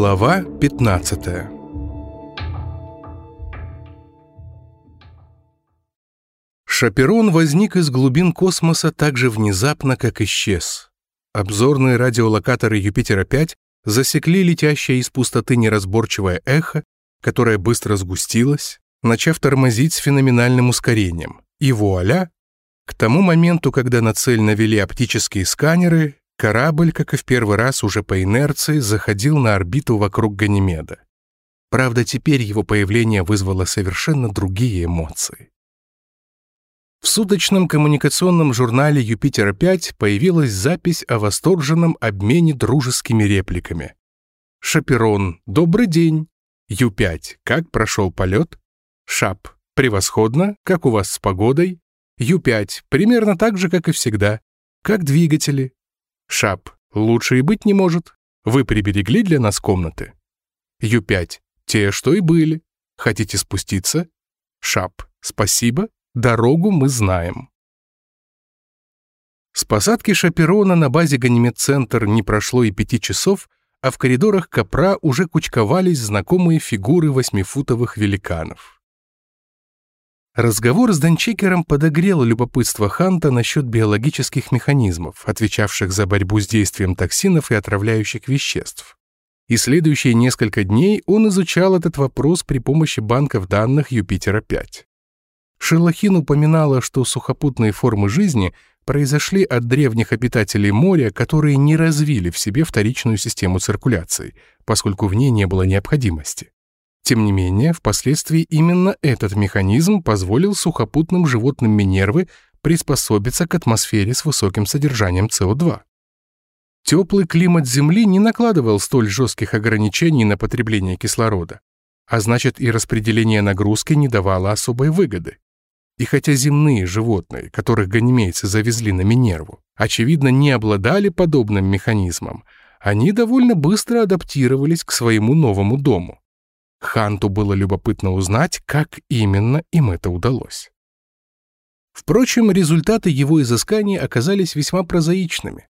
Глава 15 Шаперон возник из глубин космоса так же внезапно, как исчез. Обзорные радиолокаторы Юпитера-5 засекли летящее из пустоты неразборчивое эхо, которое быстро сгустилось, начав тормозить с феноменальным ускорением. И вуаля! К тому моменту, когда на цель навели оптические сканеры, Корабль, как и в первый раз, уже по инерции заходил на орбиту вокруг Ганимеда. Правда, теперь его появление вызвало совершенно другие эмоции. В суточном коммуникационном журнале «Юпитер-5» появилась запись о восторженном обмене дружескими репликами. «Шаперон, добрый день!» «Ю-5, как прошел полет?» «Шап, превосходно, как у вас с погодой?» «Ю-5, примерно так же, как и всегда. Как двигатели?» Шап, лучше и быть не может. Вы приберегли для нас комнаты? Ю-5, те, что и были. Хотите спуститься? Шап, спасибо, дорогу мы знаем. С посадки Шаперона на базе Ганимед-центр не прошло и пяти часов, а в коридорах Капра уже кучковались знакомые фигуры восьмифутовых великанов. Разговор с Данчекером подогрел любопытство Ханта насчет биологических механизмов, отвечавших за борьбу с действием токсинов и отравляющих веществ. И следующие несколько дней он изучал этот вопрос при помощи банков данных Юпитера-5. Шелохин упоминала, что сухопутные формы жизни произошли от древних обитателей моря, которые не развили в себе вторичную систему циркуляции, поскольку в ней не было необходимости. Тем не менее, впоследствии именно этот механизм позволил сухопутным животным Минервы приспособиться к атмосфере с высоким содержанием СО2. Теплый климат Земли не накладывал столь жестких ограничений на потребление кислорода, а значит и распределение нагрузки не давало особой выгоды. И хотя земные животные, которых ганимейцы завезли на Минерву, очевидно не обладали подобным механизмом, они довольно быстро адаптировались к своему новому дому. Ханту было любопытно узнать, как именно им это удалось. Впрочем, результаты его изысканий оказались весьма прозаичными.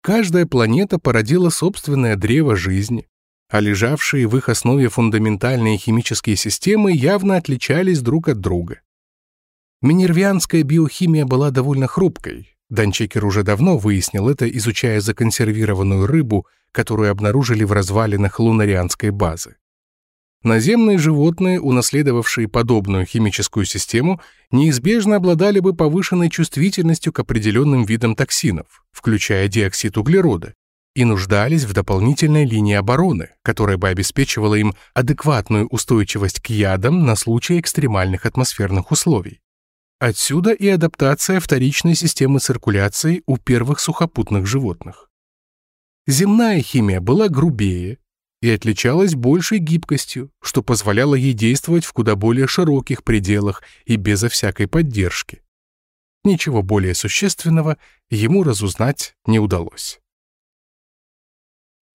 Каждая планета породила собственное древо жизни, а лежавшие в их основе фундаментальные химические системы явно отличались друг от друга. Минервианская биохимия была довольно хрупкой. Данчекер уже давно выяснил это, изучая законсервированную рыбу, которую обнаружили в развалинах лунарианской базы. Наземные животные, унаследовавшие подобную химическую систему, неизбежно обладали бы повышенной чувствительностью к определенным видам токсинов, включая диоксид углерода, и нуждались в дополнительной линии обороны, которая бы обеспечивала им адекватную устойчивость к ядам на случай экстремальных атмосферных условий. Отсюда и адаптация вторичной системы циркуляции у первых сухопутных животных. Земная химия была грубее, и отличалась большей гибкостью, что позволяло ей действовать в куда более широких пределах и безо всякой поддержки. Ничего более существенного ему разузнать не удалось.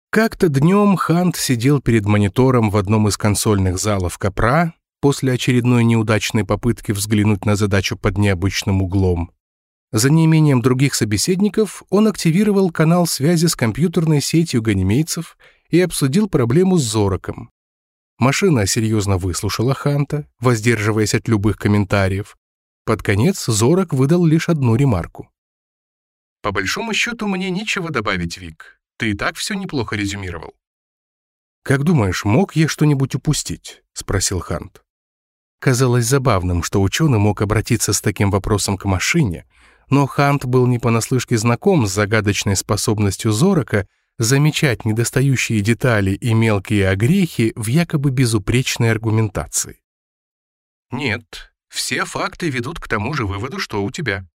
Как-то днем Хант сидел перед монитором в одном из консольных залов Капра после очередной неудачной попытки взглянуть на задачу под необычным углом. За неимением других собеседников он активировал канал связи с компьютерной сетью ганимейцев и обсудил проблему с Зороком. Машина серьезно выслушала Ханта, воздерживаясь от любых комментариев. Под конец Зорок выдал лишь одну ремарку. «По большому счету мне нечего добавить, Вик. Ты и так все неплохо резюмировал». «Как думаешь, мог я что-нибудь упустить?» — спросил Хант. Казалось забавным, что ученый мог обратиться с таким вопросом к машине, но Хант был не понаслышке знаком с загадочной способностью Зорока замечать недостающие детали и мелкие огрехи в якобы безупречной аргументации. Нет, все факты ведут к тому же выводу, что у тебя.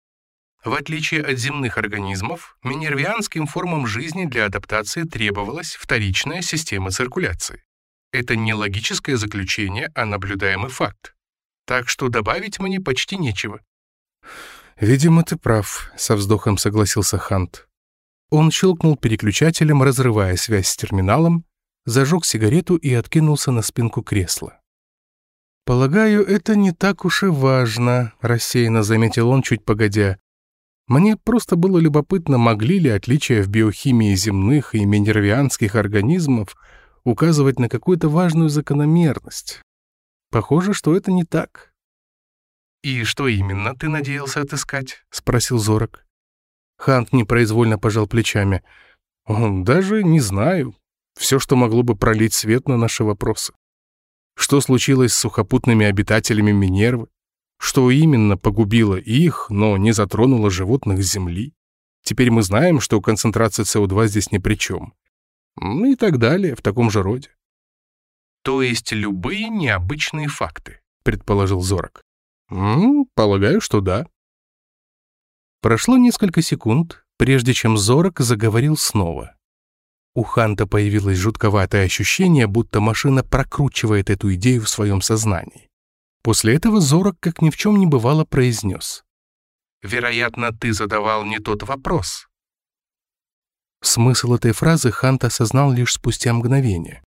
В отличие от земных организмов, минервианским формам жизни для адаптации требовалась вторичная система циркуляции. Это не логическое заключение, а наблюдаемый факт. Так что добавить мне почти нечего. «Видимо, ты прав», — со вздохом согласился Хант. Он щелкнул переключателем, разрывая связь с терминалом, зажег сигарету и откинулся на спинку кресла. «Полагаю, это не так уж и важно», — рассеянно заметил он чуть погодя. «Мне просто было любопытно, могли ли отличия в биохимии земных и минервианских организмов указывать на какую-то важную закономерность. Похоже, что это не так. «И что именно ты надеялся отыскать?» — спросил Зорок. Хант непроизвольно пожал плечами. «Даже не знаю. Все, что могло бы пролить свет на наши вопросы. Что случилось с сухопутными обитателями Минервы? Что именно погубило их, но не затронуло животных Земли? Теперь мы знаем, что концентрация СО2 здесь ни при чем. И так далее, в таком же роде. То есть любые необычные факты, предположил Зорок. М полагаю, что да. Прошло несколько секунд, прежде чем Зорок заговорил снова. У Ханта появилось жутковатое ощущение, будто машина прокручивает эту идею в своем сознании. После этого Зорок, как ни в чем не бывало, произнес. «Вероятно, ты задавал не тот вопрос». Смысл этой фразы Хант осознал лишь спустя мгновение.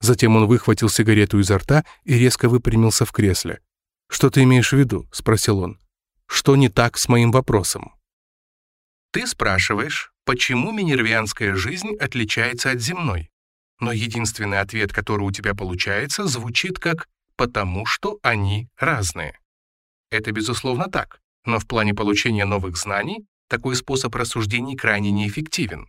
Затем он выхватил сигарету изо рта и резко выпрямился в кресле. «Что ты имеешь в виду?» — спросил он. «Что не так с моим вопросом?» «Ты спрашиваешь, почему минервианская жизнь отличается от земной? Но единственный ответ, который у тебя получается, звучит как потому что они разные. Это, безусловно, так, но в плане получения новых знаний такой способ рассуждений крайне неэффективен.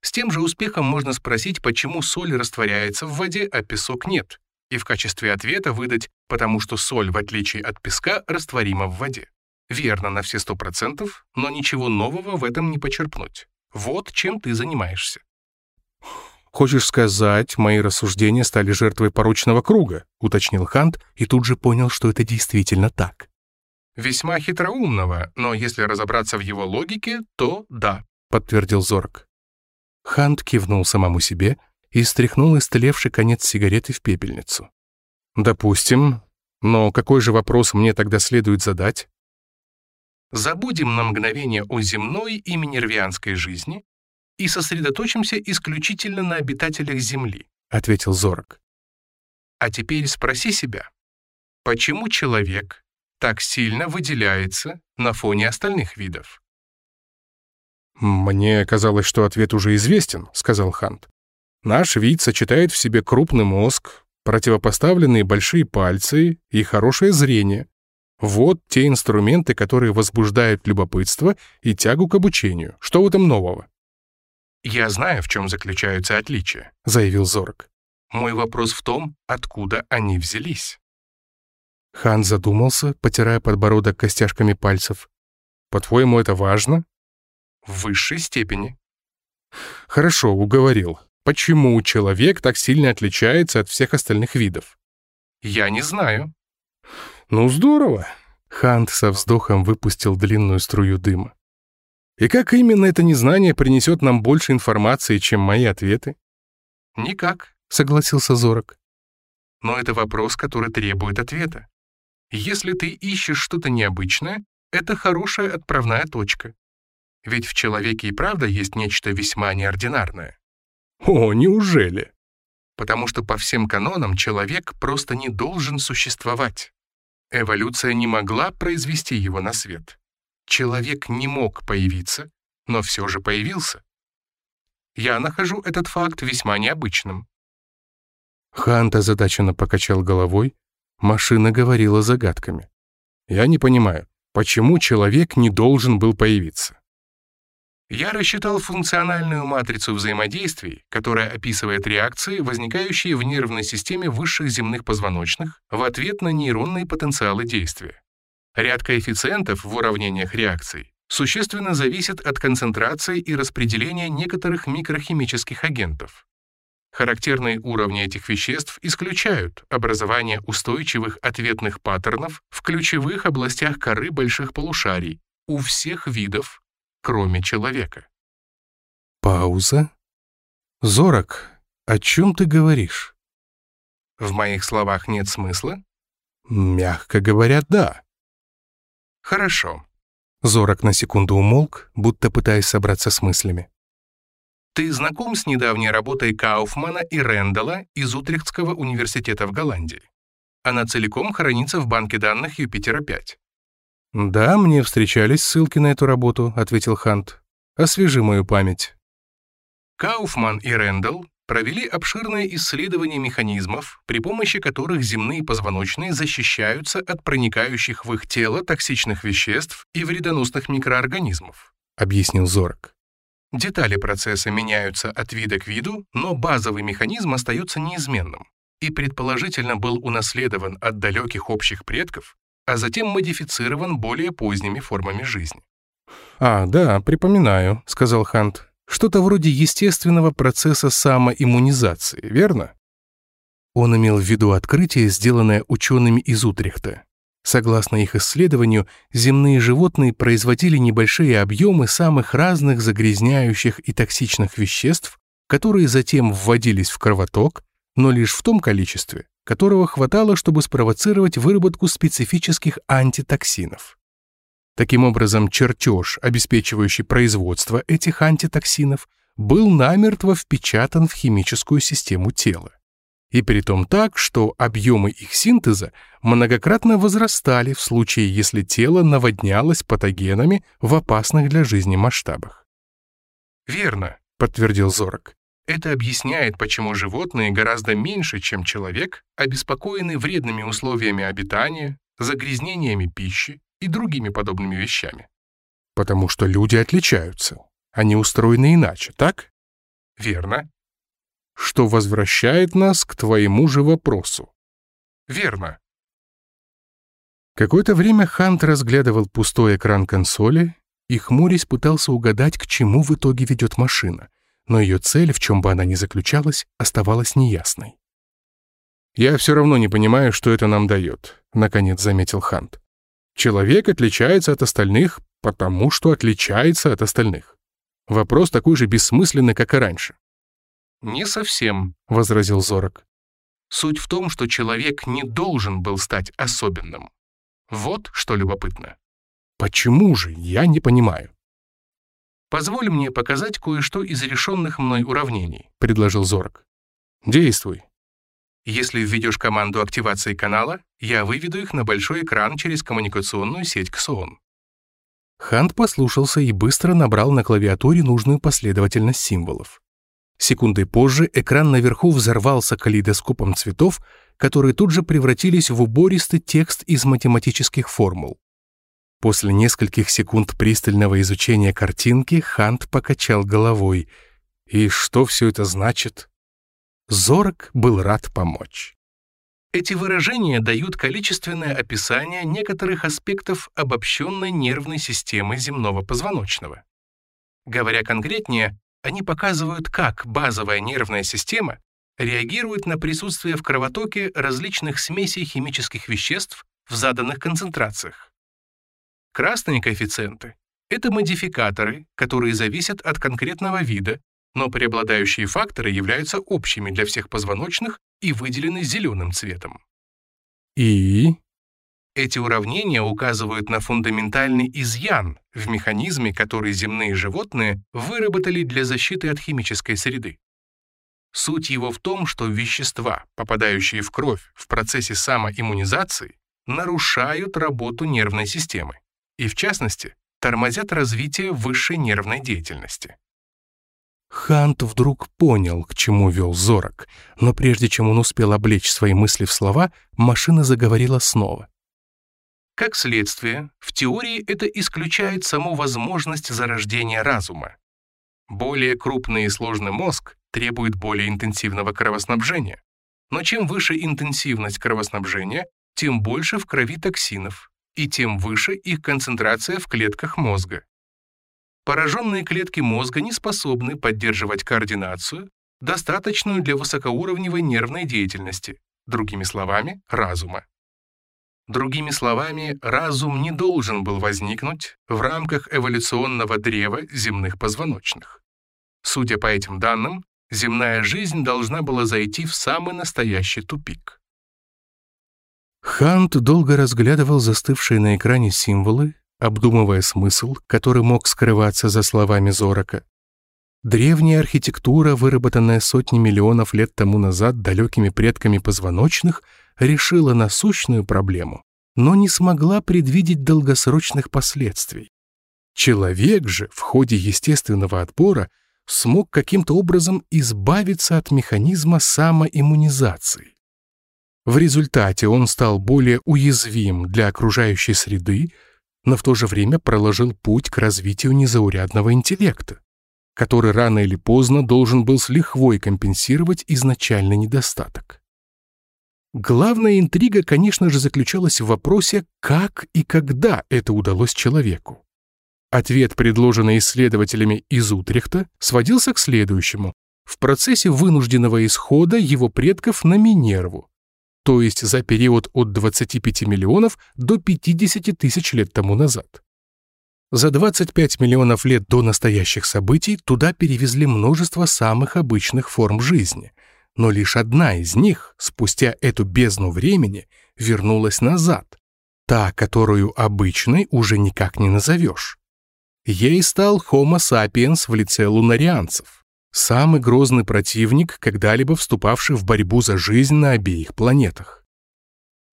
С тем же успехом можно спросить, почему соль растворяется в воде, а песок нет, и в качестве ответа выдать «потому что соль, в отличие от песка, растворима в воде». Верно на все сто процентов, но ничего нового в этом не почерпнуть. Вот чем ты занимаешься. «Хочешь сказать, мои рассуждения стали жертвой порочного круга?» — уточнил Хант и тут же понял, что это действительно так. «Весьма хитроумного, но если разобраться в его логике, то да», — подтвердил Зорг. Хант кивнул самому себе и стряхнул истлевший конец сигареты в пепельницу. «Допустим. Но какой же вопрос мне тогда следует задать?» «Забудем на мгновение о земной и минервианской жизни и сосредоточимся исключительно на обитателях Земли», — ответил Зорок. «А теперь спроси себя, почему человек так сильно выделяется на фоне остальных видов?» «Мне казалось, что ответ уже известен», — сказал Хант. «Наш вид сочетает в себе крупный мозг, противопоставленные большие пальцы и хорошее зрение. Вот те инструменты, которые возбуждают любопытство и тягу к обучению. Что в этом нового?» «Я знаю, в чем заключаются отличия», — заявил Зорг. «Мой вопрос в том, откуда они взялись». Хан задумался, потирая подбородок костяшками пальцев. «По-твоему, это важно?» «В высшей степени». «Хорошо, уговорил. Почему человек так сильно отличается от всех остальных видов?» «Я не знаю». «Ну, здорово!» Хант со вздохом выпустил длинную струю дыма. И как именно это незнание принесет нам больше информации, чем мои ответы? Никак, согласился Зорок. Но это вопрос, который требует ответа. Если ты ищешь что-то необычное, это хорошая отправная точка. Ведь в человеке и правда есть нечто весьма неординарное. О, неужели? Потому что по всем канонам человек просто не должен существовать. Эволюция не могла произвести его на свет. Человек не мог появиться, но все же появился. Я нахожу этот факт весьма необычным. Хант озадаченно покачал головой. Машина говорила загадками. Я не понимаю, почему человек не должен был появиться? Я рассчитал функциональную матрицу взаимодействий, которая описывает реакции, возникающие в нервной системе высших земных позвоночных в ответ на нейронные потенциалы действия. Ряд коэффициентов в уравнениях реакций существенно зависит от концентрации и распределения некоторых микрохимических агентов. Характерные уровни этих веществ исключают образование устойчивых ответных паттернов в ключевых областях коры больших полушарий у всех видов, кроме человека. Пауза. Зорок, о чем ты говоришь? В моих словах нет смысла? Мягко говоря, да. «Хорошо». Зорок на секунду умолк, будто пытаясь собраться с мыслями. «Ты знаком с недавней работой Кауфмана и Рэндалла из Утрехтского университета в Голландии? Она целиком хранится в банке данных Юпитера-5». «Да, мне встречались ссылки на эту работу», — ответил Хант. «Освежи мою память». Кауфман и Рэндалл провели обширные исследования механизмов, при помощи которых земные позвоночные защищаются от проникающих в их тело токсичных веществ и вредоносных микроорганизмов, объяснил Зорок. Детали процесса меняются от вида к виду, но базовый механизм остается неизменным и предположительно был унаследован от далеких общих предков, а затем модифицирован более поздними формами жизни. «А, да, припоминаю», — сказал Хант. Что-то вроде естественного процесса самоиммунизации, верно? Он имел в виду открытие, сделанное учеными из Утрехта. Согласно их исследованию, земные животные производили небольшие объемы самых разных загрязняющих и токсичных веществ, которые затем вводились в кровоток, но лишь в том количестве, которого хватало, чтобы спровоцировать выработку специфических антитоксинов. Таким образом, чертеж, обеспечивающий производство этих антитоксинов, был намертво впечатан в химическую систему тела. И при том так, что объемы их синтеза многократно возрастали в случае, если тело наводнялось патогенами в опасных для жизни масштабах. «Верно», — подтвердил Зорок. Это объясняет, почему животные гораздо меньше, чем человек, обеспокоены вредными условиями обитания, загрязнениями пищи и другими подобными вещами. Потому что люди отличаются. Они устроены иначе, так? Верно. Что возвращает нас к твоему же вопросу. Верно. Какое-то время Хант разглядывал пустой экран консоли и, хмурясь, пытался угадать, к чему в итоге ведет машина, но ее цель, в чем бы она ни заключалась, оставалась неясной. «Я все равно не понимаю, что это нам дает», — наконец заметил Хант. Человек отличается от остальных, потому что отличается от остальных. Вопрос такой же бессмысленный, как и раньше. «Не совсем», — возразил Зорок. «Суть в том, что человек не должен был стать особенным. Вот что любопытно». «Почему же? Я не понимаю». «Позволь мне показать кое-что из решенных мной уравнений», — предложил Зорок. «Действуй». Если введешь команду активации канала, я выведу их на большой экран через коммуникационную сеть Xeon. Хант послушался и быстро набрал на клавиатуре нужную последовательность символов. Секундой позже экран наверху взорвался калейдоскопом цветов, которые тут же превратились в убористый текст из математических формул. После нескольких секунд пристального изучения картинки Хант покачал головой. «И что все это значит?» Зорок был рад помочь. Эти выражения дают количественное описание некоторых аспектов обобщенной нервной системы земного позвоночного. Говоря конкретнее, они показывают, как базовая нервная система реагирует на присутствие в кровотоке различных смесей химических веществ в заданных концентрациях. Красные коэффициенты — это модификаторы, которые зависят от конкретного вида но преобладающие факторы являются общими для всех позвоночных и выделены зеленым цветом. И? Эти уравнения указывают на фундаментальный изъян в механизме, который земные животные выработали для защиты от химической среды. Суть его в том, что вещества, попадающие в кровь в процессе самоиммунизации, нарушают работу нервной системы и, в частности, тормозят развитие высшей нервной деятельности. Хант вдруг понял, к чему вел Зорок, но прежде чем он успел облечь свои мысли в слова, машина заговорила снова. Как следствие, в теории это исключает саму возможность зарождения разума. Более крупный и сложный мозг требует более интенсивного кровоснабжения. Но чем выше интенсивность кровоснабжения, тем больше в крови токсинов, и тем выше их концентрация в клетках мозга. Пораженные клетки мозга не способны поддерживать координацию, достаточную для высокоуровневой нервной деятельности, другими словами, разума. Другими словами, разум не должен был возникнуть в рамках эволюционного древа земных позвоночных. Судя по этим данным, земная жизнь должна была зайти в самый настоящий тупик. Хант долго разглядывал застывшие на экране символы, обдумывая смысл, который мог скрываться за словами Зорока. Древняя архитектура, выработанная сотни миллионов лет тому назад далекими предками позвоночных, решила насущную проблему, но не смогла предвидеть долгосрочных последствий. Человек же в ходе естественного отбора смог каким-то образом избавиться от механизма самоиммунизации. В результате он стал более уязвим для окружающей среды, но в то же время проложил путь к развитию незаурядного интеллекта, который рано или поздно должен был с лихвой компенсировать изначальный недостаток. Главная интрига, конечно же, заключалась в вопросе, как и когда это удалось человеку. Ответ, предложенный исследователями из Утрехта, сводился к следующему. В процессе вынужденного исхода его предков на Минерву, то есть за период от 25 миллионов до 50 тысяч лет тому назад. За 25 миллионов лет до настоящих событий туда перевезли множество самых обычных форм жизни, но лишь одна из них, спустя эту бездну времени, вернулась назад, та, которую обычной уже никак не назовешь. Ей стал Homo sapiens в лице лунарианцев, самый грозный противник, когда-либо вступавший в борьбу за жизнь на обеих планетах.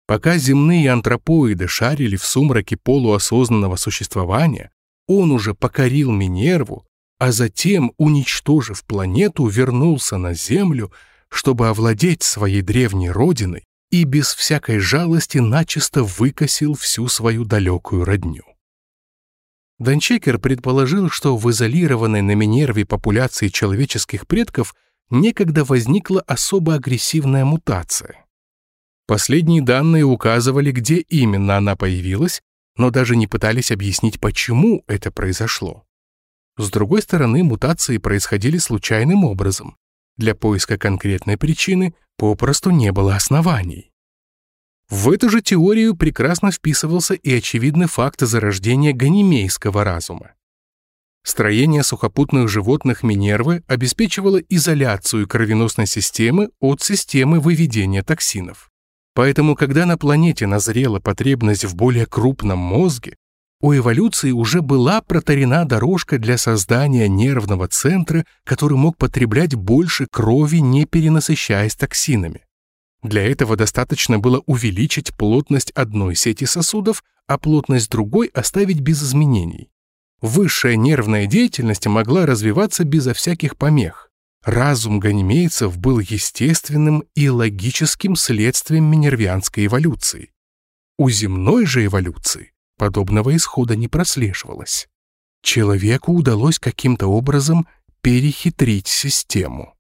Пока земные антропоиды шарили в сумраке полуосознанного существования, он уже покорил Минерву, а затем, уничтожив планету, вернулся на Землю, чтобы овладеть своей древней родиной и без всякой жалости начисто выкосил всю свою далекую родню. Данчекер предположил, что в изолированной на Минерве популяции человеческих предков некогда возникла особо агрессивная мутация. Последние данные указывали, где именно она появилась, но даже не пытались объяснить, почему это произошло. С другой стороны, мутации происходили случайным образом. Для поиска конкретной причины попросту не было оснований. В эту же теорию прекрасно вписывался и очевидный факт зарождения ганимейского разума. Строение сухопутных животных Минервы обеспечивало изоляцию кровеносной системы от системы выведения токсинов. Поэтому, когда на планете назрела потребность в более крупном мозге, у эволюции уже была протарена дорожка для создания нервного центра, который мог потреблять больше крови, не перенасыщаясь токсинами. Для этого достаточно было увеличить плотность одной сети сосудов, а плотность другой оставить без изменений. Высшая нервная деятельность могла развиваться безо всяких помех. Разум ганимейцев был естественным и логическим следствием минервианской эволюции. У земной же эволюции подобного исхода не прослеживалось. Человеку удалось каким-то образом перехитрить систему.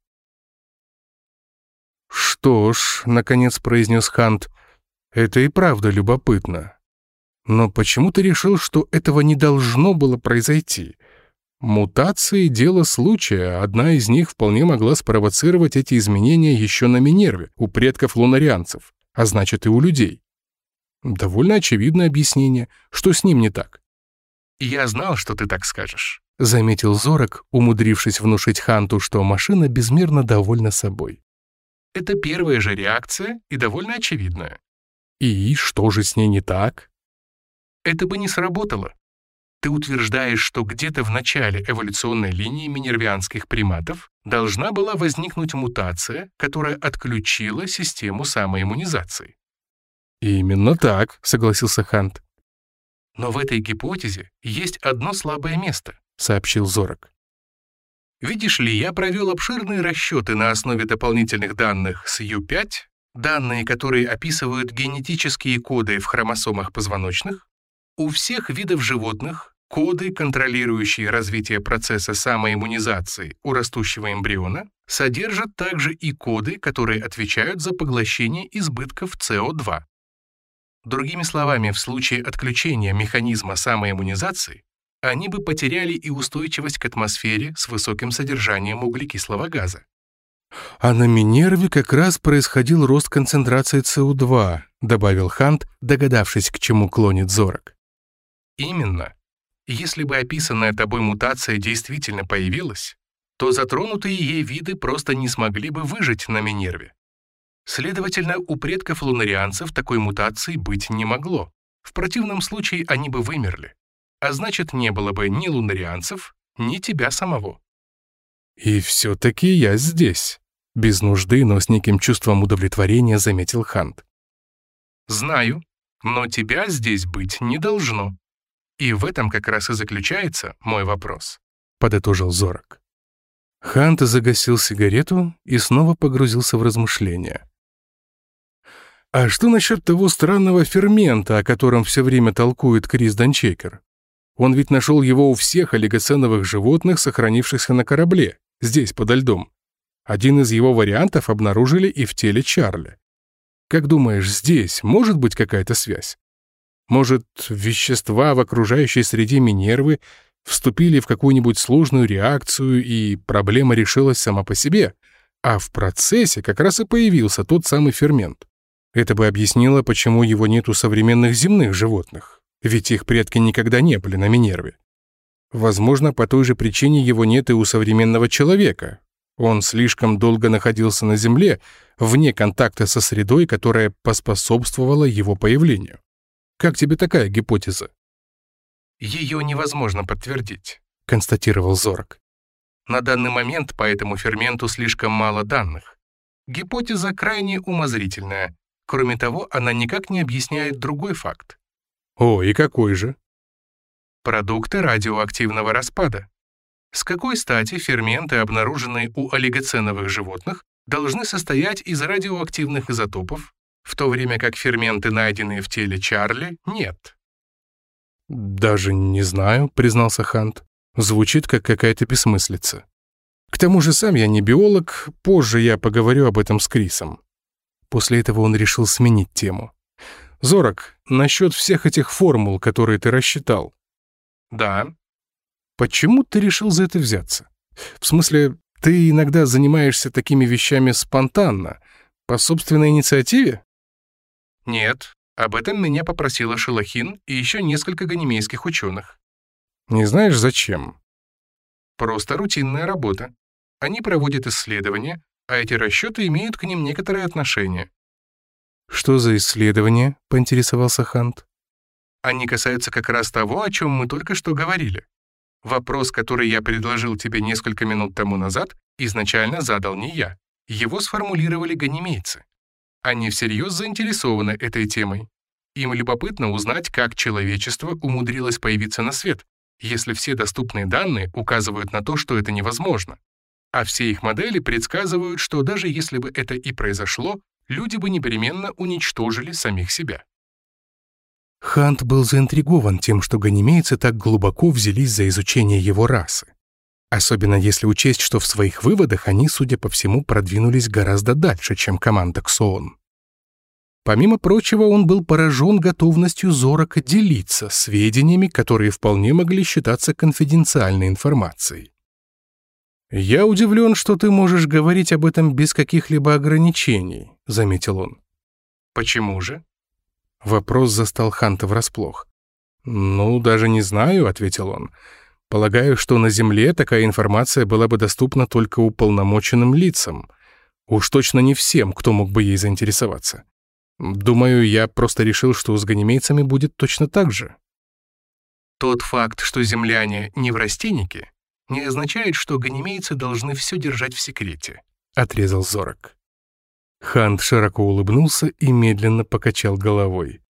«Что ж», — наконец произнес Хант, — «это и правда любопытно. Но почему ты решил, что этого не должно было произойти? Мутации — дело случая, одна из них вполне могла спровоцировать эти изменения еще на Минерве, у предков лунарианцев, а значит и у людей. Довольно очевидное объяснение, что с ним не так. «Я знал, что ты так скажешь», — заметил Зорок, умудрившись внушить Ханту, что машина безмерно довольна собой. Это первая же реакция и довольно очевидная. И что же с ней не так? Это бы не сработало. Ты утверждаешь, что где-то в начале эволюционной линии минервианских приматов должна была возникнуть мутация, которая отключила систему самоиммунизации. «Именно так», — согласился Хант. «Но в этой гипотезе есть одно слабое место», — сообщил Зорок. Видишь ли, я провел обширные расчеты на основе дополнительных данных с U5, данные, которые описывают генетические коды в хромосомах позвоночных, у всех видов животных коды, контролирующие развитие процесса самоиммунизации у растущего эмбриона, содержат также и коды, которые отвечают за поглощение избытков СО2. Другими словами, в случае отключения механизма самоиммунизации они бы потеряли и устойчивость к атмосфере с высоким содержанием углекислого газа. «А на Минерве как раз происходил рост концентрации СО2», добавил Хант, догадавшись, к чему клонит Зорок. «Именно. Если бы описанная тобой мутация действительно появилась, то затронутые ей виды просто не смогли бы выжить на Минерве. Следовательно, у предков лунарианцев такой мутации быть не могло. В противном случае они бы вымерли а значит, не было бы ни лунарианцев, ни тебя самого. «И все-таки я здесь», — без нужды, но с неким чувством удовлетворения заметил Хант. «Знаю, но тебя здесь быть не должно. И в этом как раз и заключается мой вопрос», — подытожил Зорок. Хант загасил сигарету и снова погрузился в размышления. А что насчет того странного фермента, о котором все время толкует Крис Данчейкер? Он ведь нашел его у всех олигоценовых животных, сохранившихся на корабле, здесь, подо льдом. Один из его вариантов обнаружили и в теле Чарли. Как думаешь, здесь может быть какая-то связь? Может, вещества в окружающей среде Минервы вступили в какую-нибудь сложную реакцию, и проблема решилась сама по себе, а в процессе как раз и появился тот самый фермент. Это бы объяснило, почему его нет у современных земных животных, ведь их предки никогда не были на Минерве. Возможно, по той же причине его нет и у современного человека. Он слишком долго находился на Земле, вне контакта со средой, которая поспособствовала его появлению. Как тебе такая гипотеза? Ее невозможно подтвердить, констатировал Зорок. На данный момент по этому ферменту слишком мало данных. Гипотеза крайне умозрительная. Кроме того, она никак не объясняет другой факт. О, и какой же? Продукты радиоактивного распада. С какой стати ферменты, обнаруженные у олигоценовых животных, должны состоять из радиоактивных изотопов, в то время как ферменты, найденные в теле Чарли, нет? «Даже не знаю», — признался Хант. «Звучит как какая-то бессмыслица. К тому же сам я не биолог, позже я поговорю об этом с Крисом». После этого он решил сменить тему. «Зорок, насчет всех этих формул, которые ты рассчитал». «Да». «Почему ты решил за это взяться? В смысле, ты иногда занимаешься такими вещами спонтанно, по собственной инициативе?» «Нет, об этом меня попросила Шелахин и еще несколько ганимейских ученых. Не знаешь, зачем? Просто рутинная работа. Они проводят исследования, а эти расчеты имеют к ним некоторое отношение. «Что за исследования?» — поинтересовался Хант. «Они касаются как раз того, о чем мы только что говорили. Вопрос, который я предложил тебе несколько минут тому назад, изначально задал не я. Его сформулировали ганимейцы. Они всерьез заинтересованы этой темой. Им любопытно узнать, как человечество умудрилось появиться на свет, если все доступные данные указывают на то, что это невозможно. А все их модели предсказывают, что даже если бы это и произошло, люди бы непременно уничтожили самих себя. Хант был заинтригован тем, что ганимейцы так глубоко взялись за изучение его расы. Особенно если учесть, что в своих выводах они, судя по всему, продвинулись гораздо дальше, чем команда Ксоон. Помимо прочего, он был поражен готовностью Зорока делиться сведениями, которые вполне могли считаться конфиденциальной информацией. «Я удивлен, что ты можешь говорить об этом без каких-либо ограничений», — заметил он. «Почему же?» Вопрос застал Ханта врасплох. «Ну, даже не знаю», — ответил он. Полагаю, что на Земле такая информация была бы доступна только уполномоченным лицам. Уж точно не всем, кто мог бы ей заинтересоваться. Думаю, я просто решил, что с ганимейцами будет точно так же. Тот факт, что земляне не в растенике, не означает, что ганимейцы должны все держать в секрете», — отрезал Зорок. Хант широко улыбнулся и медленно покачал головой.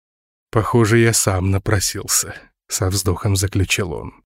«Похоже, я сам напросился», — со вздохом заключил он.